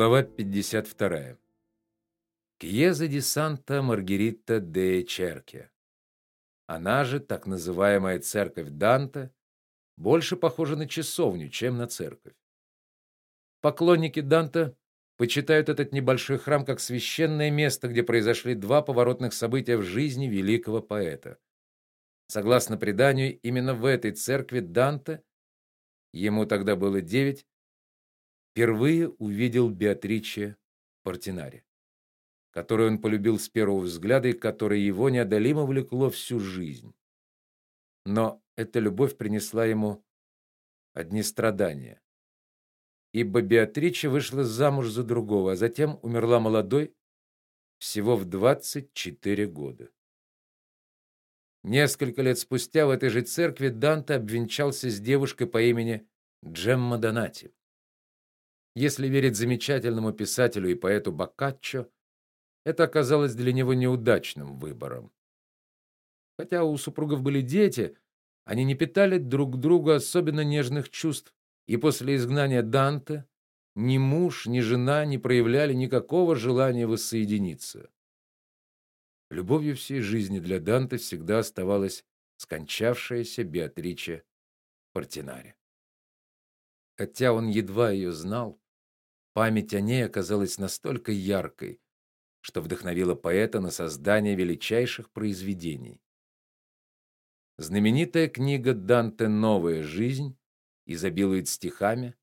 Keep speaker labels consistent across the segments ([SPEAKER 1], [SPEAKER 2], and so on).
[SPEAKER 1] Глава 52. Кьеза ди Санта Маргарита де Черке. Она же так называемая церковь Данте, больше похожа на часовню, чем на церковь. Поклонники Данте почитают этот небольшой храм как священное место, где произошли два поворотных события в жизни великого поэта. Согласно преданию, именно в этой церкви Данте, ему тогда было девять, впервые увидел Беатриче Портинари, которую он полюбил с первого взгляда и которое его неодолимо влекло всю жизнь. Но эта любовь принесла ему одни страдания. Ибо Беатриче вышла замуж за другого, а затем умерла молодой, всего в 24 года. Несколько лет спустя в этой же церкви Данте обвенчался с девушкой по имени Джемма Донати. Если верить замечательному писателю и поэту Боккаччо, это оказалось для него неудачным выбором. Хотя у супругов были дети, они не питали друг к другу особенно нежных чувств, и после изгнания Данте ни муж, ни жена не проявляли никакого желания воссоединиться. Любовью всей жизни для Данте всегда оставалась скончавшаяся Беатриче Портинари. Хотя он едва ее знал, Память о ней оказалась настолько яркой, что вдохновила поэта на создание величайших произведений. Знаменитая книга Данте Новая жизнь изобилует стихами,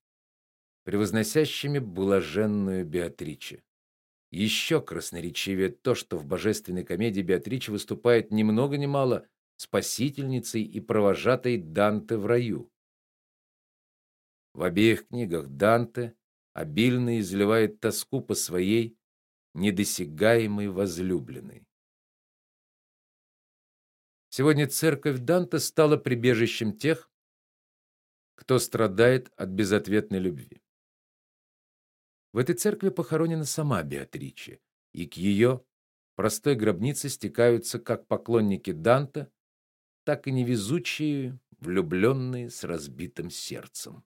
[SPEAKER 1] превозносящими блаженную Беатриче. Еще красноречивее то, что в божественной комедии Беатриче выступает ни много ни мало спасительницей и провожатой Данте в раю. В обеих книгах Данте обильно изливает тоску по своей недосягаемой возлюбленной. Сегодня церковь Данте стала прибежищем тех, кто страдает от безответной любви. В этой церкви похоронена сама Беатриче, и к ее простой гробнице стекаются как поклонники Данте, так и невезучие влюбленные с разбитым сердцем.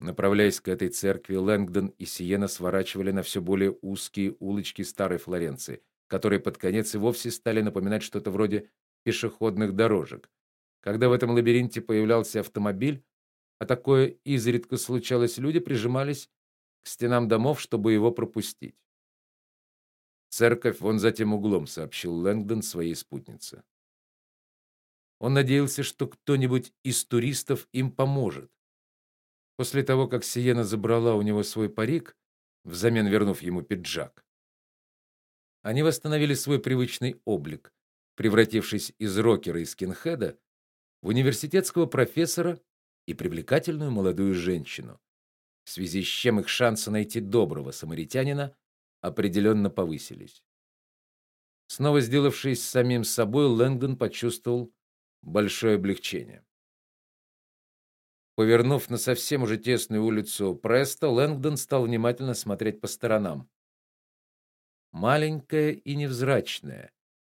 [SPEAKER 1] Направляясь к этой церкви, Лэнгдон и Сиена сворачивали на все более узкие улочки старой Флоренции, которые под конец и вовсе стали напоминать что-то вроде пешеходных дорожек. Когда в этом лабиринте появлялся автомобиль, а такое изредка случалось, люди прижимались к стенам домов, чтобы его пропустить. Церковь вон за тем углом, сообщил Лэнгдон своей спутнице. Он надеялся, что кто-нибудь из туристов им поможет. После того, как Сиена забрала у него свой парик, взамен вернув ему пиджак, они восстановили свой привычный облик, превратившись из рокера и скинхеда в университетского профессора и привлекательную молодую женщину, в связи с чем их шансы найти доброго самаритянина определенно повысились. Снова сделавшись самим собой, Лэнгдон почувствовал большое облегчение. Повернув на совсем уже тесную улицу Преста, Лэнгдон стал внимательно смотреть по сторонам. Маленькая и невзрачная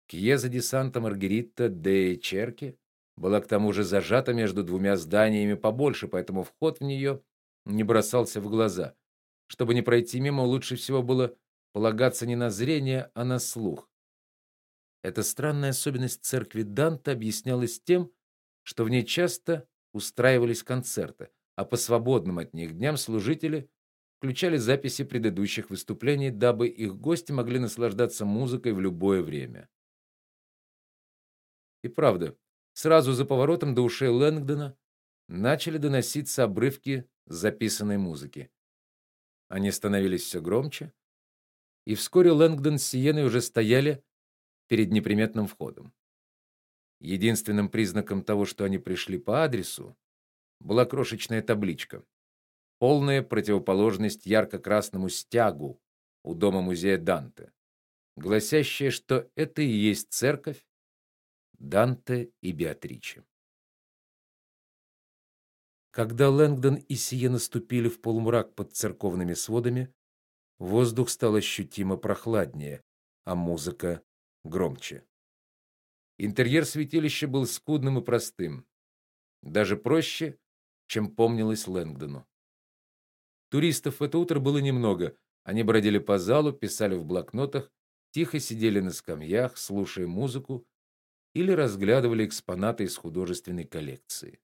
[SPEAKER 1] Кьеза ди Санта Маргарита де Черки была к тому же зажата между двумя зданиями побольше, поэтому вход в нее не бросался в глаза. Чтобы не пройти мимо, лучше всего было полагаться не на зрение, а на слух. Эта странная особенность церкви Данте объяснялась тем, что в ней часто устраивались концерты, а по свободным от них дням служители включали записи предыдущих выступлений, дабы их гости могли наслаждаться музыкой в любое время. И правда, сразу за поворотом до ушей Лэнгдона начали доноситься обрывки записанной музыки. Они становились все громче, и вскоре Лэнгдон с Сиеной уже стояли перед неприметным входом. Единственным признаком того, что они пришли по адресу, была крошечная табличка. Полная противоположность ярко-красному стягу у дома музея Данте, гласящая, что это и есть церковь Данте и Беатриче. Когда Лэнгдон и Сие наступили в полумрак под церковными сводами, воздух стал ощутимо прохладнее, а музыка громче. Интерьер святилища был скудным и простым, даже проще, чем помнилось Лэнгдону. Туристов в это утро было немного. Они бродили по залу, писали в блокнотах, тихо сидели на скамьях, слушая музыку или разглядывали экспонаты из художественной коллекции.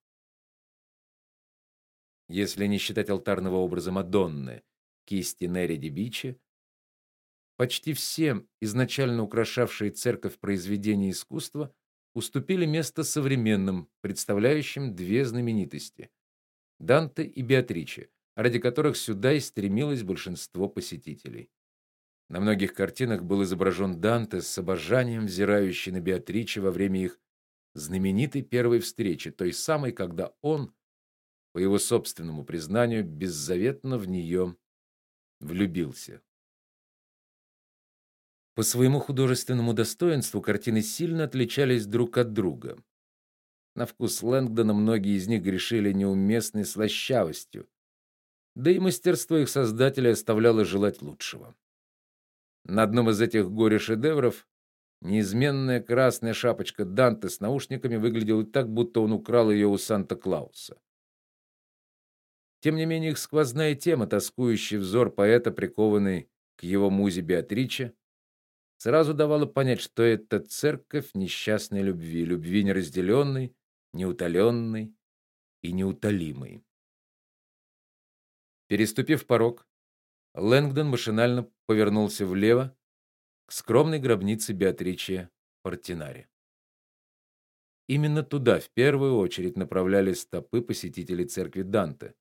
[SPEAKER 1] Если не считать алтарного образа Мадонны, кисти Нери ди Бичи, почти все изначально украшавшие церковь произведения искусства уступили место современным, представляющим две знаменитости Данте и Беатриче, ради которых сюда и стремилось большинство посетителей. На многих картинах был изображен Данте с обожанием взирающий на Беатриче во время их знаменитой первой встречи, той самой, когда он, по его собственному признанию, беззаветно в нее влюбился. По своему художественному достоинству картины сильно отличались друг от друга. На вкус Лэнгдона многие из них грешили неуместной слащавостью, да и мастерство их создателя оставляло желать лучшего. На одном из этих горе-шедевров неизменная красная шапочка Данте с наушниками выглядела так, будто он украл ее у Санта-Клауса. Тем не менее, их сквозная тема, тоскующий взор поэта, прикованный к его музе Беатриче, сразу давала понять, что это церковь несчастной любви, любви неразделенной, неутоленной и неутолимой. Переступив порог, Лэнгдон машинально повернулся влево к скромной гробнице Беатриче Портинари. Именно туда в первую очередь направлялись стопы посетителей церкви Данте.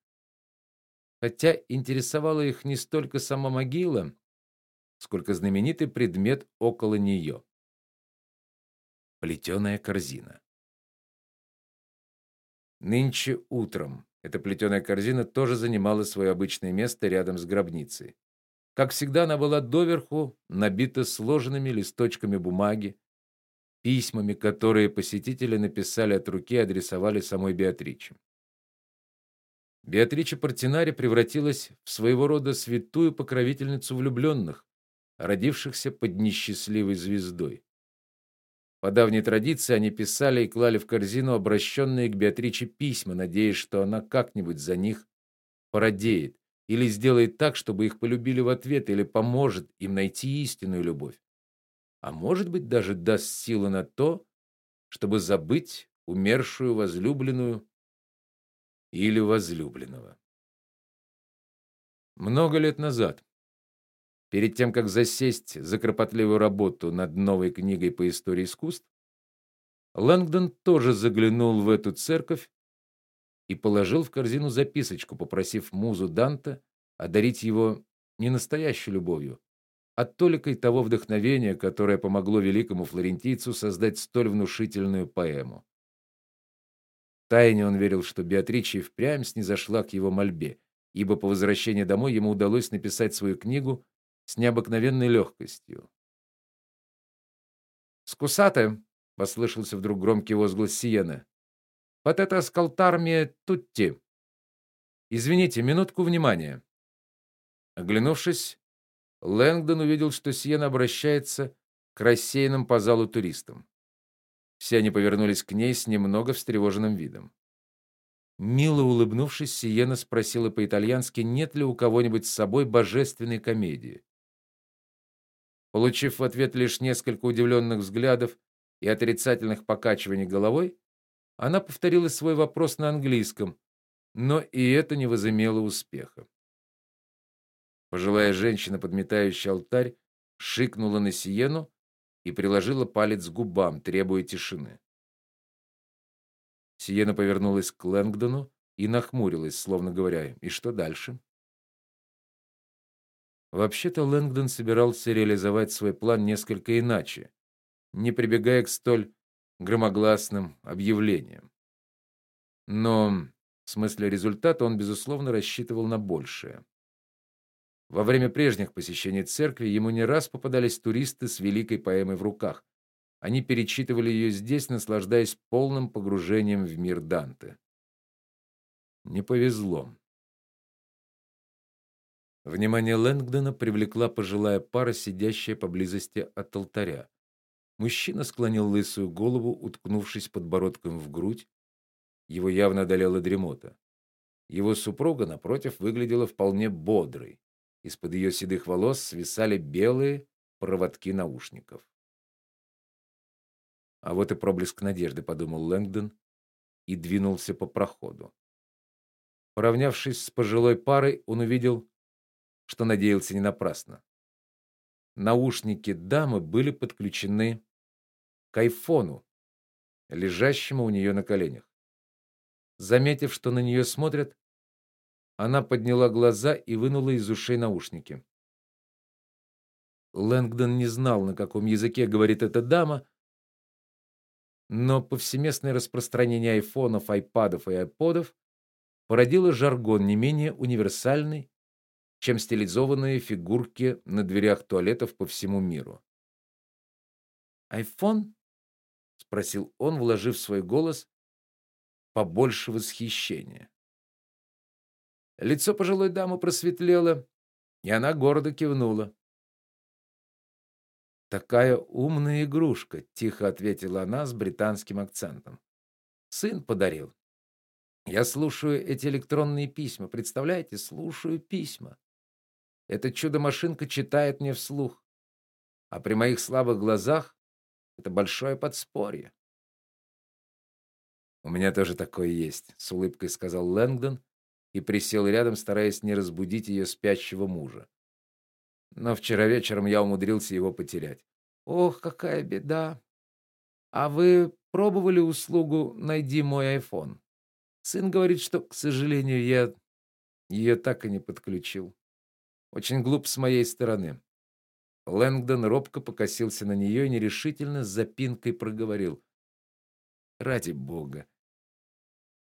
[SPEAKER 1] Хотя интересовала их не столько сама могила, сколько знаменитый предмет около нее. Плетеная корзина. Нынче утром эта плетеная корзина тоже занимала свое обычное место рядом с гробницей. Как всегда, она была доверху набита сложенными листочками бумаги, письмами, которые посетители написали от руки и адресовали самой Беатриче. Беатрича Портинари превратилась в своего рода святую покровительницу влюбленных, родившихся под несчастливой звездой. По давней традиции они писали и клали в корзину обращенные к Беатриче письма, надеясь, что она как-нибудь за них породеет или сделает так, чтобы их полюбили в ответ или поможет им найти истинную любовь. А может быть, даже даст силы на то, чтобы забыть умершую возлюбленную или возлюбленного. Много лет назад Перед тем как засесть за кропотливую работу над новой книгой по истории искусств, Лэнгдон тоже заглянул в эту церковь и положил в корзину записочку, попросив музу Данте одарить его не настоящей любовью, а толикой того вдохновения, которое помогло великому флорентийцу создать столь внушительную поэму. Тайне он верил, что Беатриче впрямь снизошла к его мольбе, ибо по возвращении домой ему удалось написать свою книгу с необыкновенной легкостью. "Скусате", послышался вдруг громкий возглас Сиены. "Вот это скалтармия тутти. Извините, минутку внимания". Оглянувшись, Лэнгдон увидел, что Сиена обращается к рассеянным по залу туристам. Все они повернулись к ней с немного встревоженным видом. Мило улыбнувшись, Сиена спросила по-итальянски, нет ли у кого-нибудь с собой божественной комедии. Получив в ответ лишь несколько удивленных взглядов и отрицательных покачиваний головой, она повторила свой вопрос на английском, но и это не возымело успеха. Пожилая женщина, подметающая алтарь, шикнула на Сиену и приложила палец к губам, требуя тишины. Сиена повернулась к Лэнгдону и нахмурилась, словно говоря: "И что дальше?" Вообще-то Лэнгдон собирался реализовать свой план несколько иначе, не прибегая к столь громогласным объявлениям. Но в смысле результата он безусловно рассчитывал на большее. Во время прежних посещений церкви ему не раз попадались туристы с великой поэмой в руках. Они перечитывали ее здесь, наслаждаясь полным погружением в мир Данте. Не повезло. Внимание Лэнгдона привлекла пожилая пара, сидящая поблизости от алтаря. Мужчина склонил лысую голову, уткнувшись подбородком в грудь. Его явно одолела дремота. Его супруга напротив выглядела вполне бодрой. Из-под ее седых волос свисали белые проводки наушников. А вот и проблеск надежды, подумал Лэнгдон и двинулся по проходу. Поравнявшись с пожилой парой, он увидел, что надеялся не напрасно. Наушники дамы были подключены к айфону, лежащему у нее на коленях. Заметив, что на нее смотрят, она подняла глаза и вынула из ушей наушники. Лэнгдон не знал, на каком языке говорит эта дама, но повсеместное распространение айфонов, айпадов и айподов породило жаргон не менее универсальный, чем стилизованные фигурки на дверях туалетов по всему миру. "Айфон?" спросил он, вложив в свой голос побольше восхищения. Лицо пожилой дамы просветлело, и она гордо кивнула. Такая умная игрушка, тихо ответила она с британским акцентом. Сын подарил. Я слушаю эти электронные письма, представляете, слушаю письма. Эта чудо-машинка читает мне вслух. А при моих слабых глазах это большое подспорье. У меня тоже такое есть, с улыбкой сказал Лэнгдон и присел рядом, стараясь не разбудить ее спящего мужа но вчера вечером я умудрился его потерять. Ох, какая беда. А вы пробовали услугу «Найди мой iPhone»? Сын говорит, что, к сожалению, я ее так и не подключил. Очень глуп с моей стороны. Лэнгдон робко покосился на нее и нерешительно с запинкой проговорил: "Ради бога,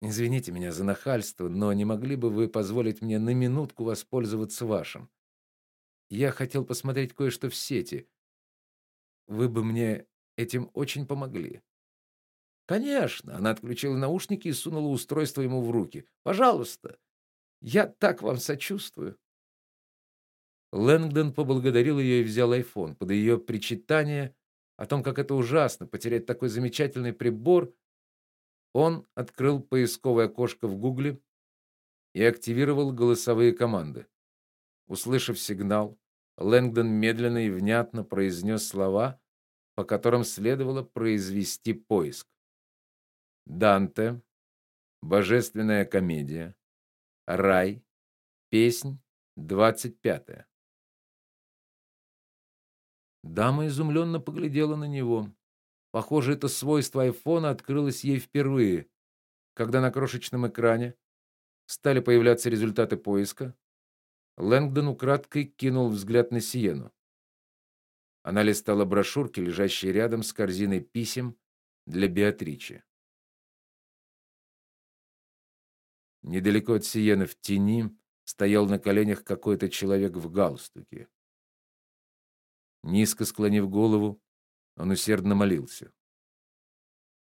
[SPEAKER 1] извините меня за нахальство, но не могли бы вы позволить мне на минутку воспользоваться вашим? Я хотел посмотреть кое-что в сети. Вы бы мне этим очень помогли. Конечно, она отключила наушники и сунула устройство ему в руки. Пожалуйста. Я так вам сочувствую. Лэнгдон поблагодарил ее и взял iPhone. Под ее причитание о том, как это ужасно потерять такой замечательный прибор, он открыл поисковое окошко в Гугле и активировал голосовые команды. Услышав сигнал, Лэнгдон медленно и внятно произнес слова, по которым следовало произвести поиск. Данте, Божественная комедия, Рай, песнь двадцать пятая. Дама изумленно поглядела на него. Похоже, это свойство айфона открылось ей впервые, когда на крошечном экране стали появляться результаты поиска, Лэнгдон украдкой кинул взгляд на Сиену. Она листала брошюрки, лежащие рядом с корзиной писем для Беатричи. Недалеко от Сиены в тени стоял на коленях какой-то человек в галстуке. Низко склонив голову, он усердно молился.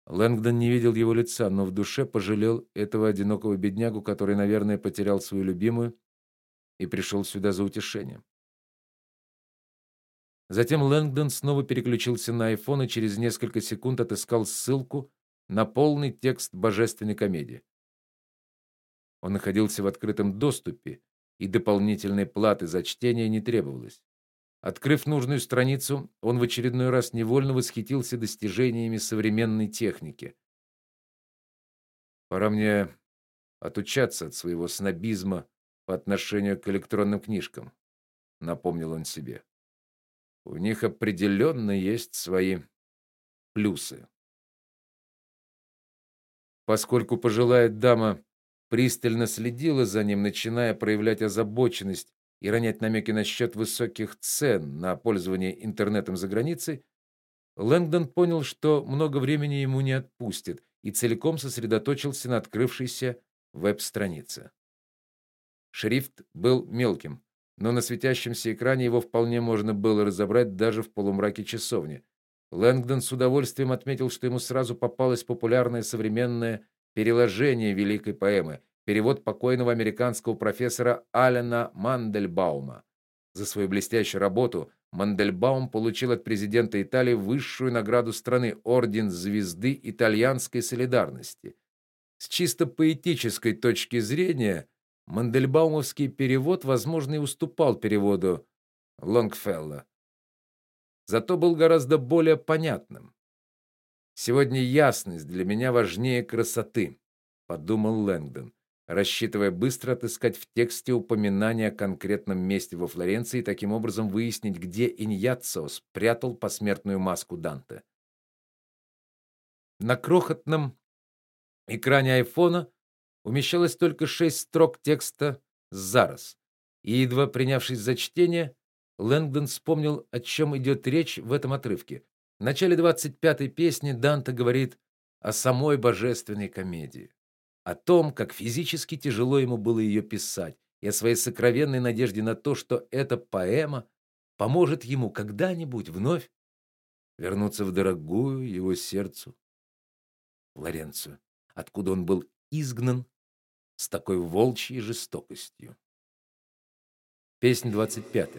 [SPEAKER 1] Лэнгдон не видел его лица, но в душе пожалел этого одинокого беднягу, который, наверное, потерял свою любимую и пришел сюда за утешением. Затем Лэнгдон снова переключился на iPhone и через несколько секунд отыскал ссылку на полный текст божественной комедии. Он находился в открытом доступе, и дополнительной платы за чтение не требовалось. Открыв нужную страницу, он в очередной раз невольно восхитился достижениями современной техники. Пора мне отучаться от своего снобизма по отношению к электронным книжкам, напомнил он себе. У них определенно есть свои плюсы. Поскольку пожилая дама пристально следила за ним, начиная проявлять озабоченность и ронять намеки насчет высоких цен на пользование интернетом за границей, Лэнгдон понял, что много времени ему не отпустит, и целиком сосредоточился на открывшейся веб-странице. Шрифт был мелким, но на светящемся экране его вполне можно было разобрать даже в полумраке часовни. Лэнгдон с удовольствием отметил, что ему сразу попалось популярное современное переложение великой поэмы, перевод покойного американского профессора Алена Мандельбаума. За свою блестящую работу Мандельбаум получил от президента Италии высшую награду страны орден Звезды итальянской солидарности. С чисто поэтической точки зрения Мандельбаумовский перевод, возможно, и уступал переводу Лонгфелла. Зато был гораздо более понятным. Сегодня ясность для меня важнее красоты, подумал Лэнгдон, рассчитывая быстро отыскать в тексте упоминание о конкретном месте во Флоренции и таким образом выяснить, где Иньяццо спрятал посмертную маску Данте. На крохотном экране айфона умещалось только шесть строк текста «Зараз», и едва принявшись за чтение, Лэнгдон вспомнил, о чем идет речь в этом отрывке. В начале 25-й песни Данте говорит о самой божественной комедии, о том, как физически тяжело ему было ее писать, и о своей сокровенной надежде на то, что эта поэма поможет ему когда-нибудь вновь вернуться в дорогую его сердцу Флоренцию, откуда он был изгнан с такой волчьей жестокостью. Песнь 25.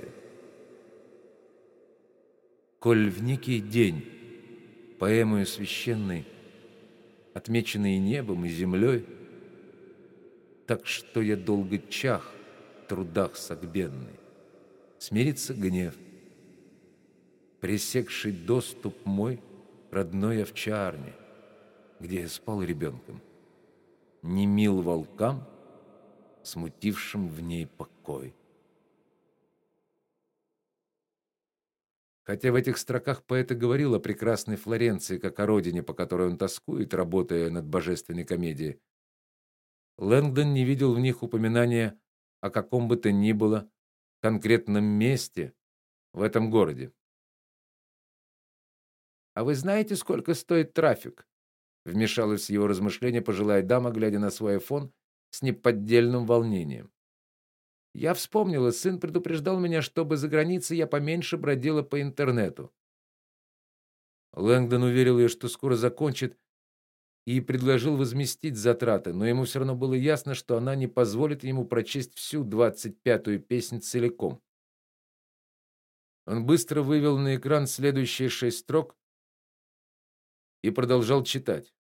[SPEAKER 1] Коль в некий день поэмою священной, отмеченной небом и землей, так что я долго чах в трудах согбенный, смирится гнев, пресекший доступ мой родной овчарне, где я спал ребенком не мил волкам, смутившим в ней покой. Хотя в этих строках поэт и говорил о прекрасной Флоренции как о родине, по которой он тоскует, работая над божественной комедией, Лэнгдон не видел в них упоминания о каком бы то ни было конкретном месте в этом городе. А вы знаете, сколько стоит трафик? Вмешалась в его размышления пожилая дама, глядя на свой айфон с неподдельным волнением. Я вспомнила, сын предупреждал меня, чтобы за границей я поменьше бродила по интернету. Лэнгдон уверил ее, что скоро закончит, и предложил возместить затраты, но ему все равно было ясно, что она не позволит ему прочесть всю двадцать пятую песнь целиком. Он быстро вывел на экран следующие шесть строк и продолжал читать.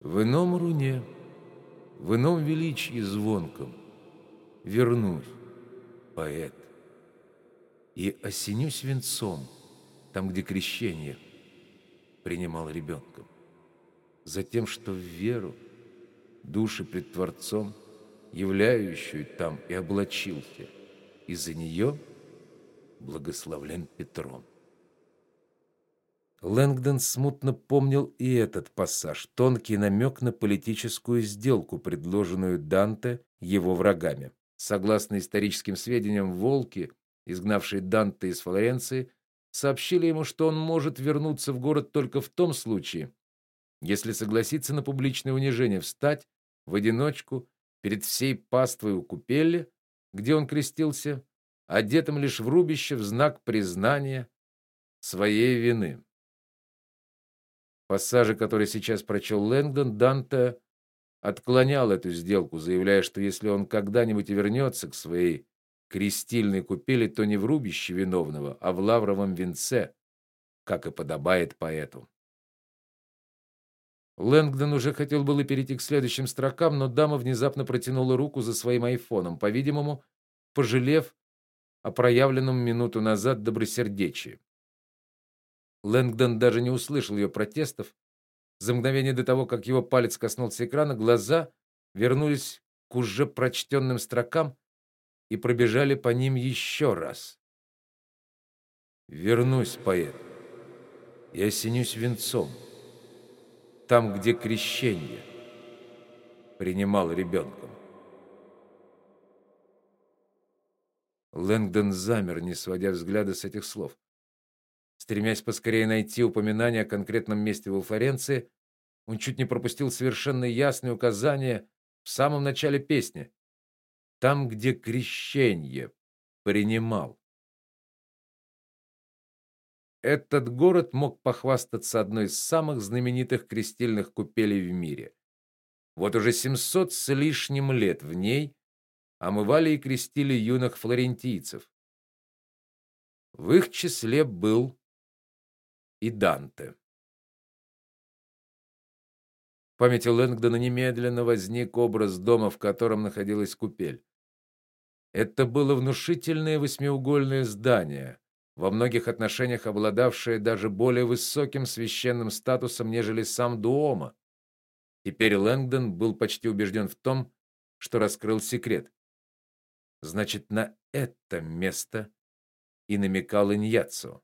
[SPEAKER 1] В ином руне, в ином величии звонком вернусь, поэт, и осенюсь венцом там, где крещение принимал ребенком, за тем, что в веру души пред Творцом, являющую там и облачился, и за нее благословлен Петром. Лэнгдон смутно помнил и этот пассаж, тонкий намек на политическую сделку, предложенную Данте его врагами. Согласно историческим сведениям, волки, изгнавшие Данте из Флоренции, сообщили ему, что он может вернуться в город только в том случае, если согласится на публичное унижение встать в одиночку перед всей паствой у купели, где он крестился, одетым лишь в рубище в знак признания своей вины пассаже, который сейчас прочел Лэнгдон, Данте отклонял эту сделку, заявляя, что если он когда-нибудь вернется к своей крестильной купели, то не в рубище виновного, а в лавровом венце, как и подобает поэту. Лэнгдон уже хотел было перейти к следующим строкам, но дама внезапно протянула руку за своим айфоном, по-видимому, пожалев о проявленном минуту назад добросердечии. Лэнгдон даже не услышал ее протестов. За мгновение до того, как его палец коснулся экрана, глаза вернулись к уже прочтенным строкам и пробежали по ним еще раз. Вернусь, поэт. Я осенюсь венцом. Там, где крещение принимал ребенком. Лэнгдон замер, не сводя взгляда с этих слов. Стремясь поскорее найти упоминание о конкретном месте во Флоренции, он чуть не пропустил совершенно ясное указание в самом начале песни. Там, где крещение принимал. Этот город мог похвастаться одной из самых знаменитых крестильных купелей в мире. Вот уже 700 с лишним лет в ней омывали и крестили юных флорентийцев. В их числе был и Данте. памяти Лэнгдона немедленно возник образ дома, в котором находилась купель. Это было внушительное восьмиугольное здание, во многих отношениях обладавшее даже более высоким священным статусом, нежели сам Дуома. Теперь Лэнгдон был почти убежден в том, что раскрыл секрет. Значит, на это место и намекал Иньяцо.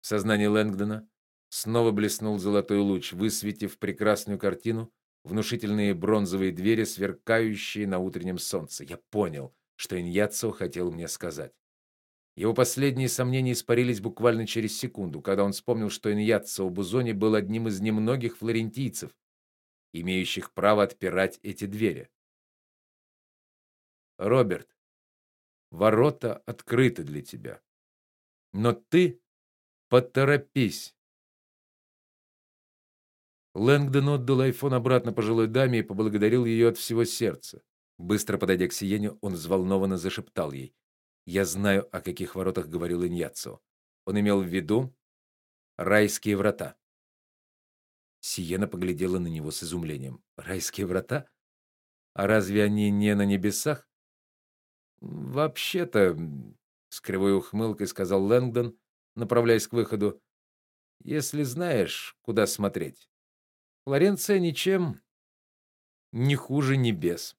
[SPEAKER 1] В сознании Лэнгдона снова блеснул золотой луч, высветив прекрасную картину, внушительные бронзовые двери, сверкающие на утреннем солнце. Я понял, что Иньяцо хотел мне сказать. Его последние сомнения испарились буквально через секунду, когда он вспомнил, что Иньяцо Бузони был одним из немногих флорентийцев, имеющих право отпирать эти двери. Роберт, ворота открыты для тебя. Но ты поторопись. Лэнгдон отдал айфон обратно пожилой даме и поблагодарил ее от всего сердца. Быстро подойдя к Сиене, он взволнованно зашептал ей: "Я знаю, о каких воротах говорил Иньяцо. Он имел в виду райские врата". Сиена поглядела на него с изумлением. "Райские врата? А разве они не на небесах?" "Вообще-то", с кривой ухмылкой сказал Лэнгдон, направляясь к выходу. "Если знаешь, куда смотреть". Флоренция ничем не хуже небес.